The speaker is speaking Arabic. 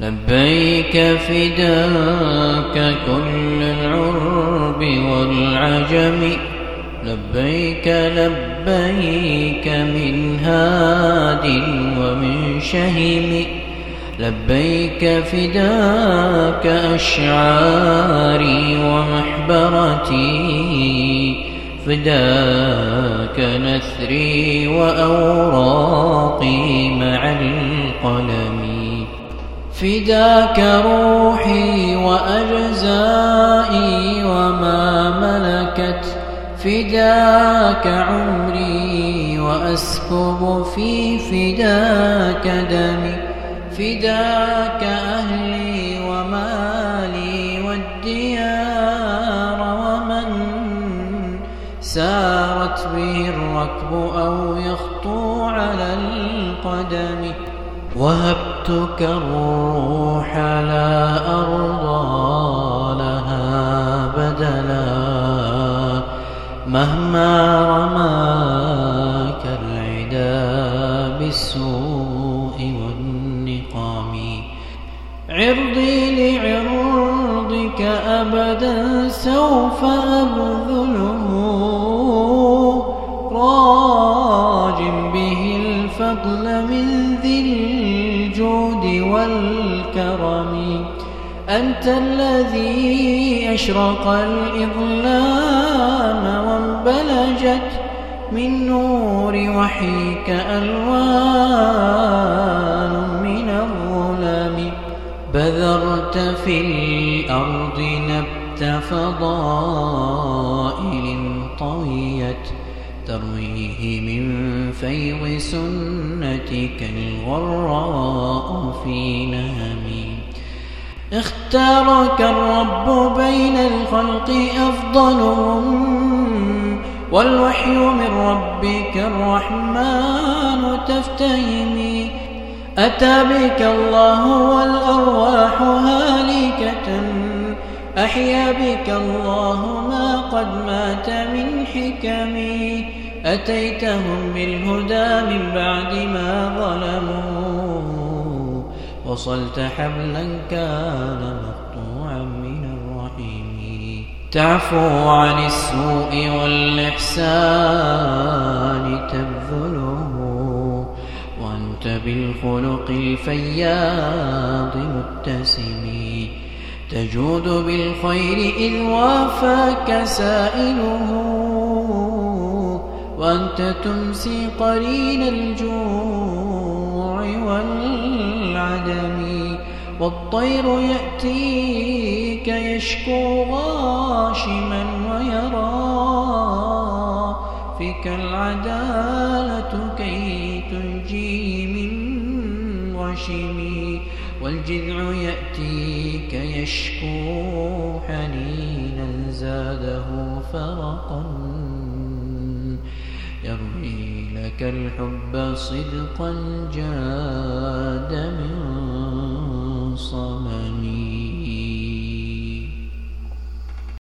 لبيك فداك كل العرب والعجم. لبيك لبيك من هاد ومن شهم. لبيك فداك أشعاري ومحبرتي. فداك نثري وأوراقي. فداك روحي وأجزائي وما ملكت فداك عمري وأسكب في فداك دمي فداك أهلي ومالي والديار ومن سارت به الركب أو يخطو على القدم وهبتك الروح لا أرضى لها بدلا مهما رماك العدا بالسوء والنقام عرضي لعرضك أبدا سوف أبذله ذي الجود والكرم. أنت الذي أشرق الإظلام وانبلجت من نور وحيك ألوان من الظلم. بذرت في الأرض نبت فضائل طويت. ترويه من فيض سنتك الغراء في نهمي اختارك الرب بين الخلق أفضلهم والوحي من ربك الرحمن تفتهمي أتى بك الله هالكة أحيا بك الله ما قد مات من حكمي. أتيتهم بالهدى من بعد ما ظلموا. وصلت حبلا كان مقطوعا من الرحيم. تعفو عن السوء والإحسان تبذله. وأنت بالخلق الفياض متسم تجود بالخير إذ وافاك سائله وأنت تمسي قرين الجوع والعدم والطير يأتيك يشكو غاشما ويرى فيك العدالة كي تنجي من غشم والجذع يأتيك يشكو حنينا زاده فرقا يروي لك الحب صدقا جاد